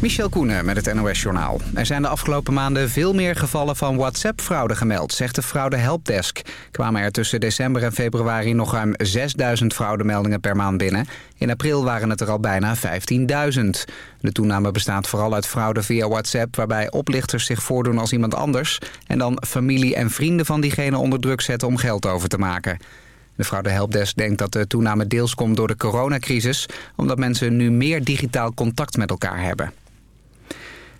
Michel Koenen met het NOS-journaal. Er zijn de afgelopen maanden veel meer gevallen van WhatsApp-fraude gemeld, zegt de Fraude Helpdesk. Kwamen er tussen december en februari nog ruim 6000 fraudemeldingen per maand binnen. In april waren het er al bijna 15.000. De toename bestaat vooral uit fraude via WhatsApp... waarbij oplichters zich voordoen als iemand anders... en dan familie en vrienden van diegene onder druk zetten om geld over te maken. De fraude helpdesk denkt dat de toename deels komt door de coronacrisis... omdat mensen nu meer digitaal contact met elkaar hebben.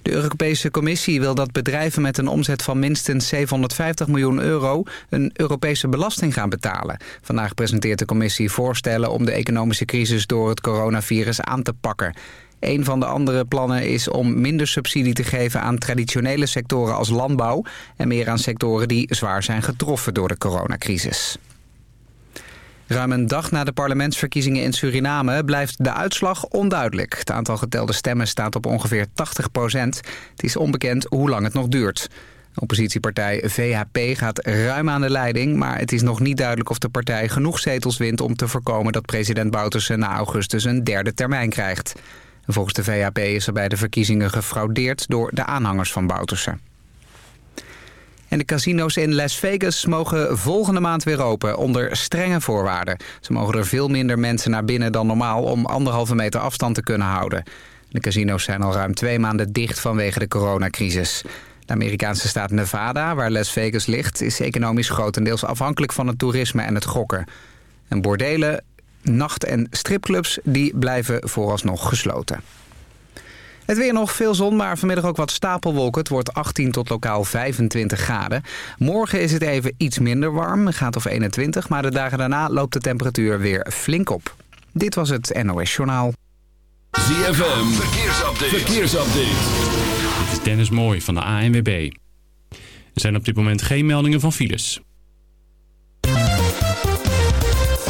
De Europese Commissie wil dat bedrijven met een omzet van minstens 750 miljoen euro een Europese belasting gaan betalen. Vandaag presenteert de Commissie voorstellen om de economische crisis door het coronavirus aan te pakken. Een van de andere plannen is om minder subsidie te geven aan traditionele sectoren als landbouw en meer aan sectoren die zwaar zijn getroffen door de coronacrisis. Ruim een dag na de parlementsverkiezingen in Suriname blijft de uitslag onduidelijk. Het aantal getelde stemmen staat op ongeveer 80 procent. Het is onbekend hoe lang het nog duurt. Oppositiepartij VHP gaat ruim aan de leiding... maar het is nog niet duidelijk of de partij genoeg zetels wint... om te voorkomen dat president Bouterse na augustus een derde termijn krijgt. volgens de VHP is er bij de verkiezingen gefraudeerd... door de aanhangers van Bouterse. En de casino's in Las Vegas mogen volgende maand weer open onder strenge voorwaarden. Ze mogen er veel minder mensen naar binnen dan normaal om anderhalve meter afstand te kunnen houden. De casino's zijn al ruim twee maanden dicht vanwege de coronacrisis. De Amerikaanse staat Nevada, waar Las Vegas ligt, is economisch grotendeels afhankelijk van het toerisme en het gokken. En bordelen, nacht- en stripclubs die blijven vooralsnog gesloten. Het weer nog veel zon, maar vanmiddag ook wat stapelwolken. Het wordt 18 tot lokaal 25 graden. Morgen is het even iets minder warm, gaat of 21. Maar de dagen daarna loopt de temperatuur weer flink op. Dit was het NOS Journaal. ZFM, verkeersupdate. verkeersupdate. Dit is Dennis Mooij van de ANWB. Er zijn op dit moment geen meldingen van files.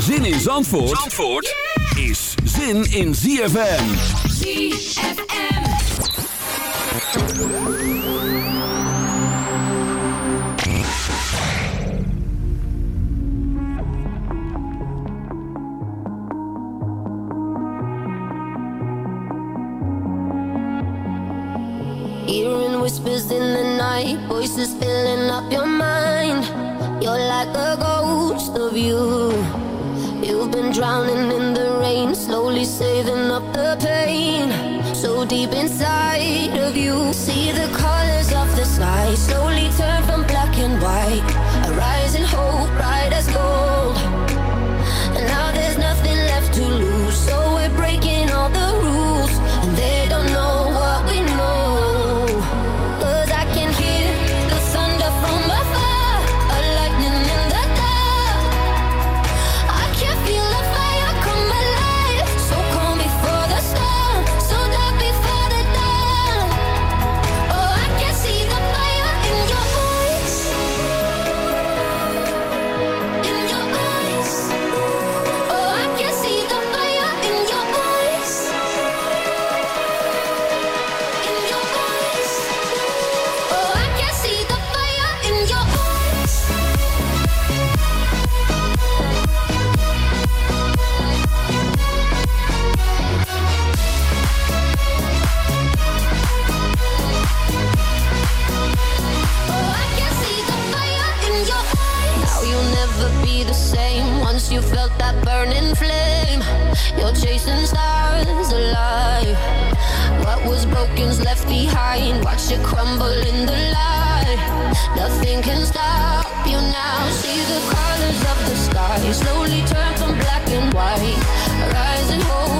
Zin in Zandvoort, Zandvoort is zin in ZFM. ZFM. Hearing whispers in the night, voices filling up your mind. You're like a ghost of you. Drowning in the rain, slowly saving up the pain. So deep inside of you, see the colors of the sky slowly turn from black and white. Behind. Watch it crumble in the light. Nothing can stop you now. See the colors of the sky slowly turn from black and white. Rising hope, bright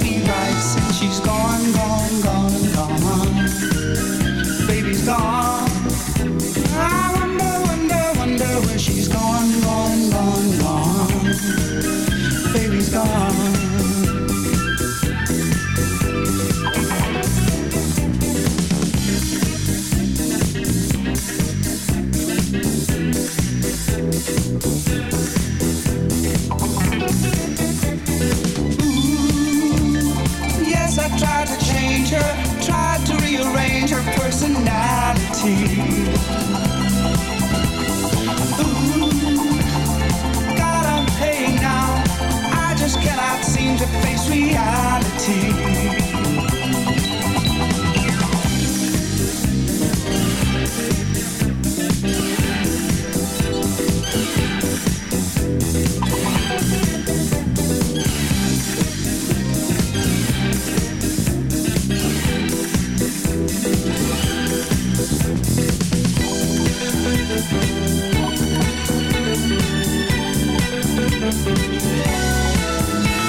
right since she's gone, gone, gone, gone. Baby's gone.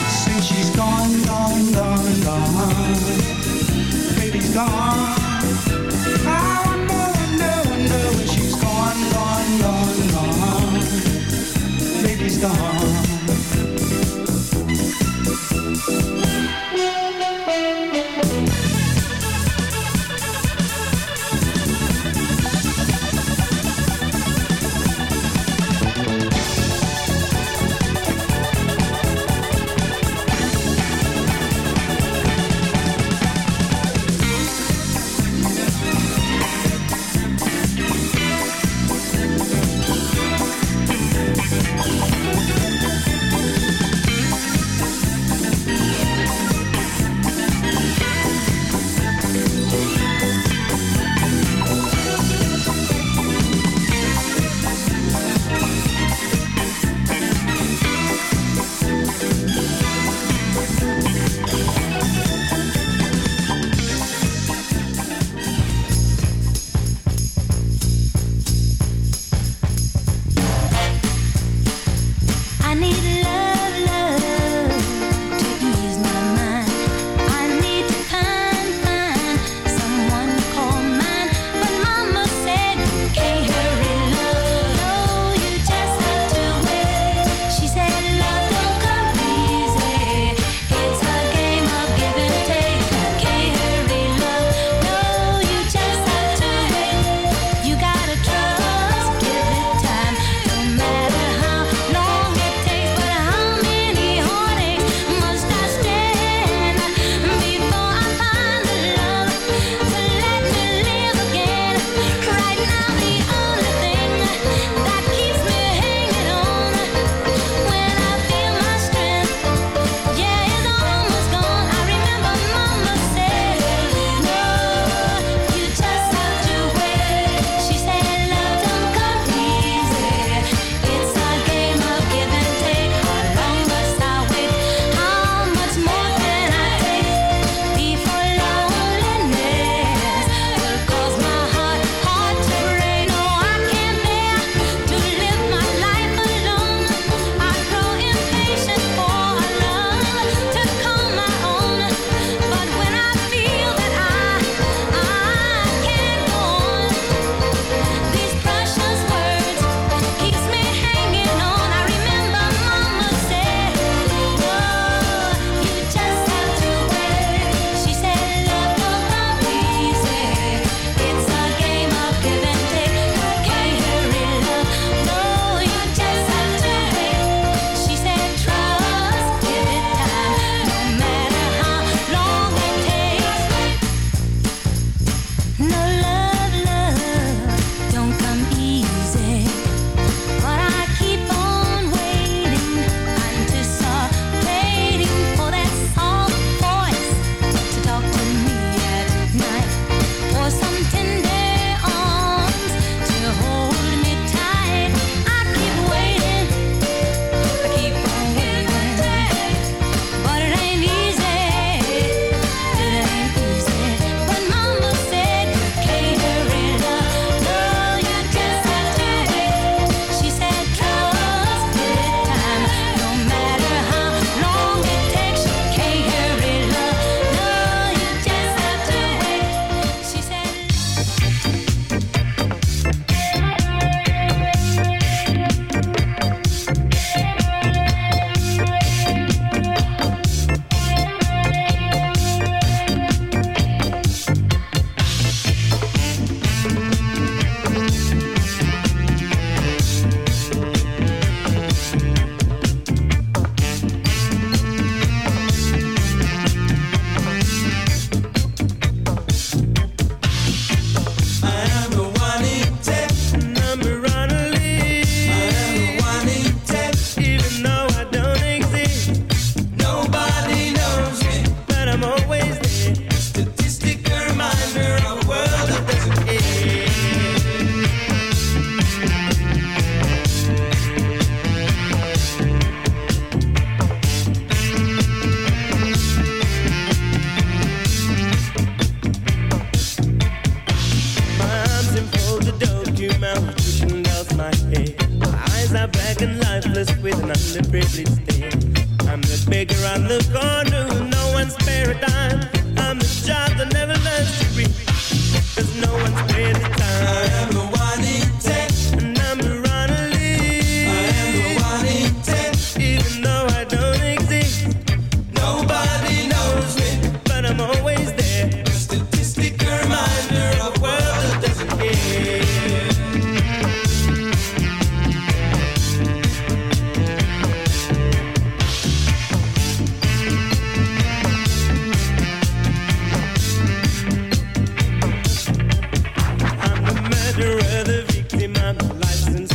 Since she's gone, gone, gone, gone, baby's gone.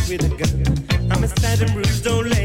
with a gun. I'm a sad and bruised old lady.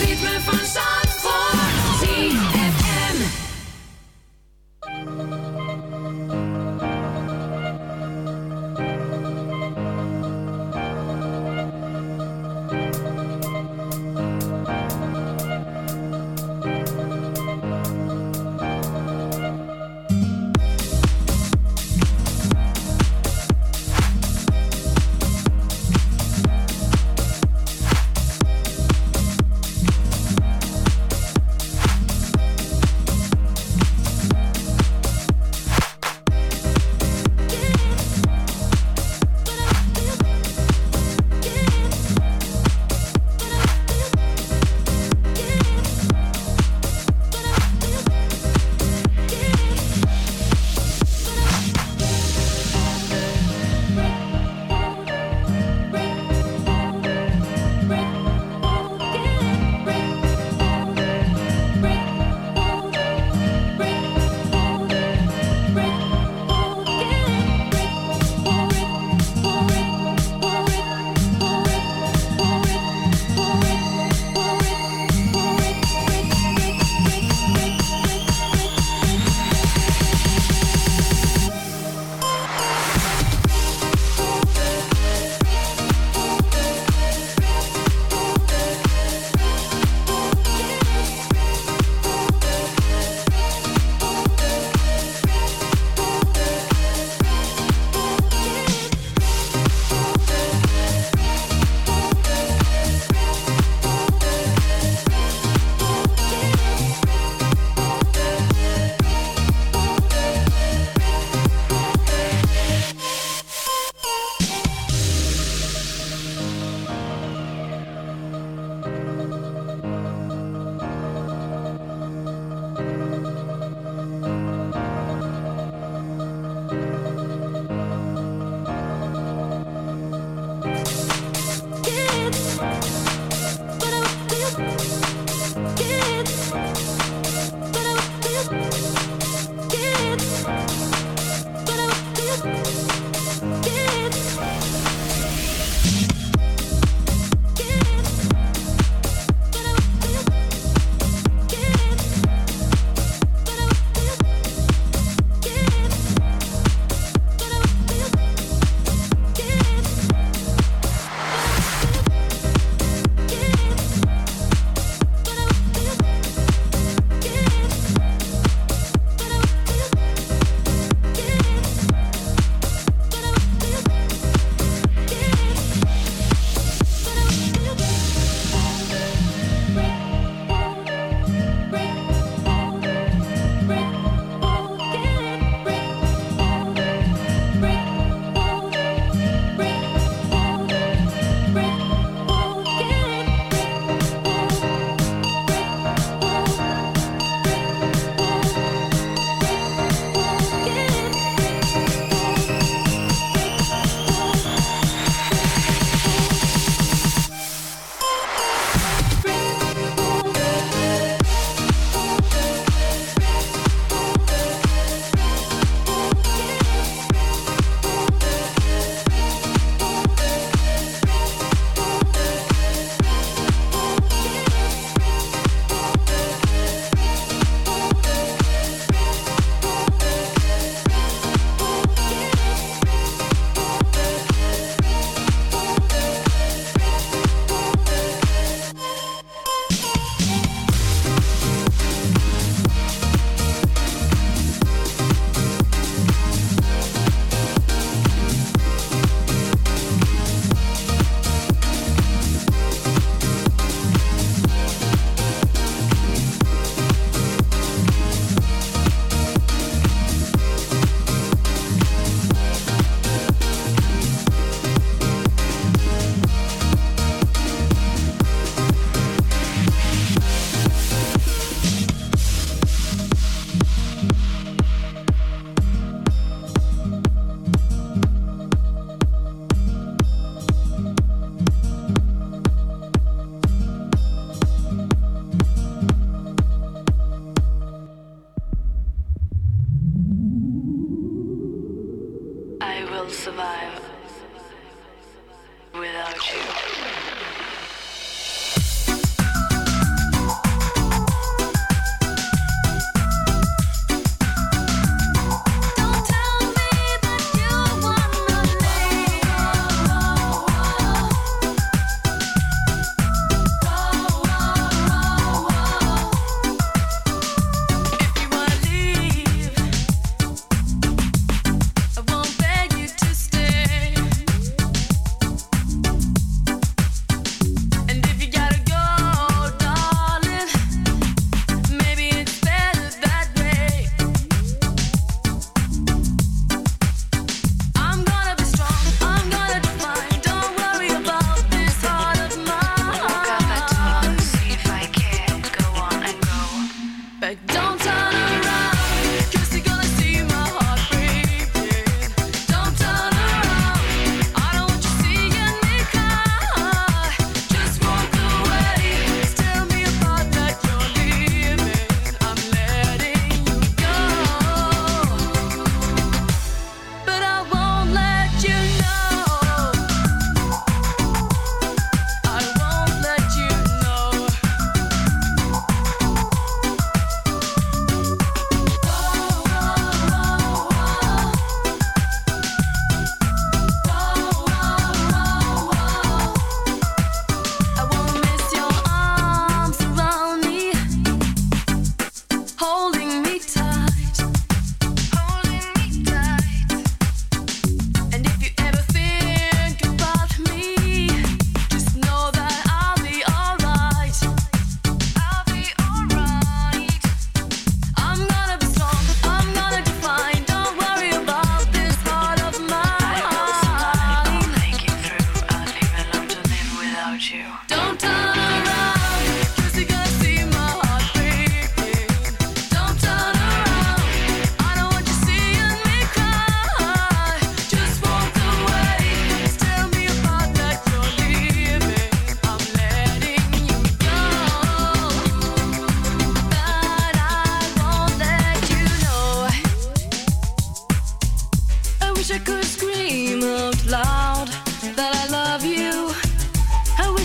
Ritme van Zandvoort.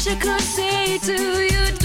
wish I could say to you.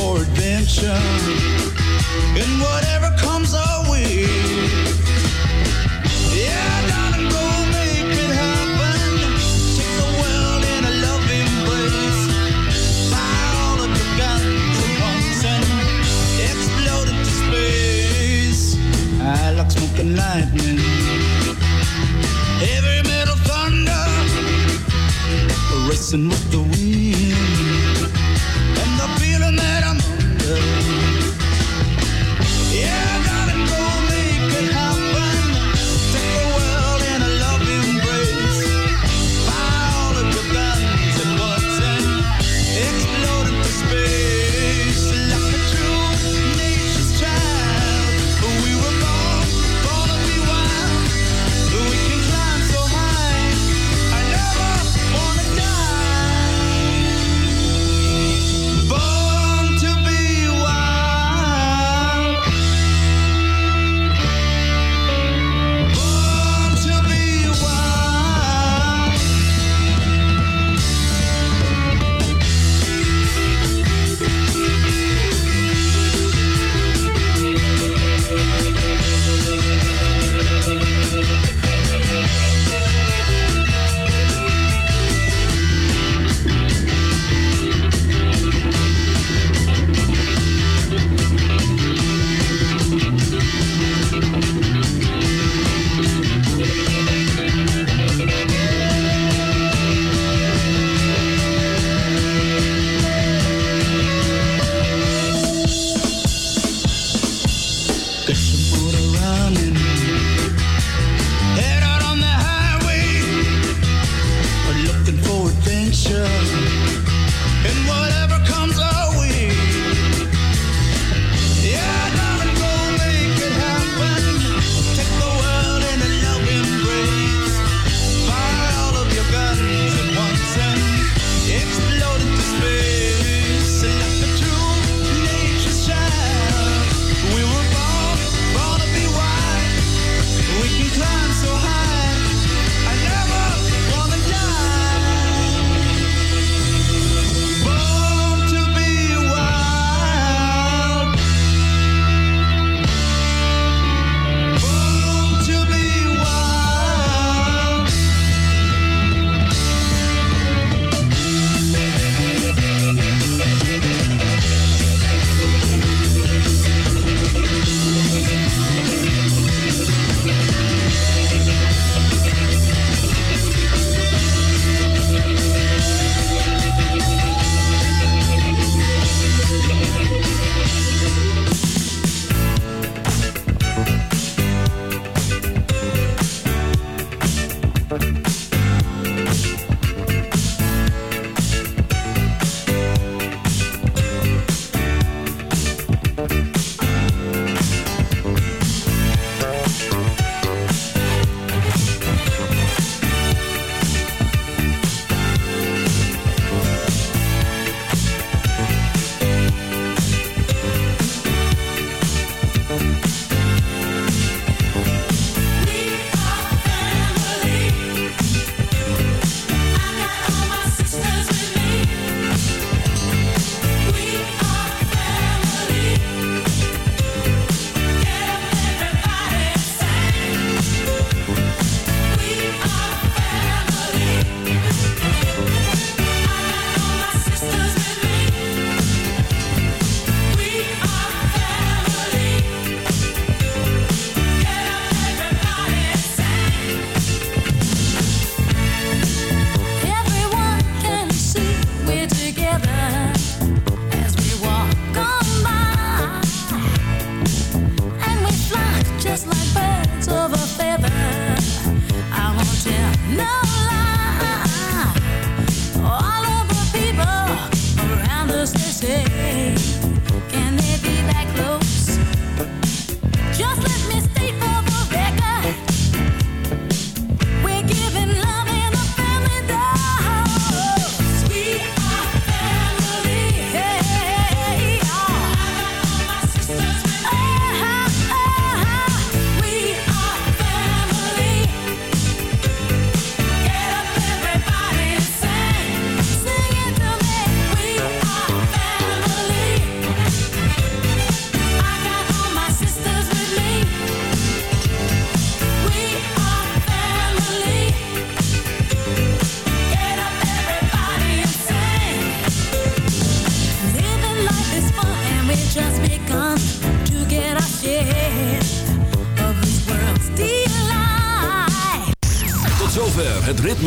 for adventure and whatever comes our way. Yeah, go make it happen. Take the world in a loving and explode into space. I like smoking lightning. Heavy metal thunder. Racing with the wind.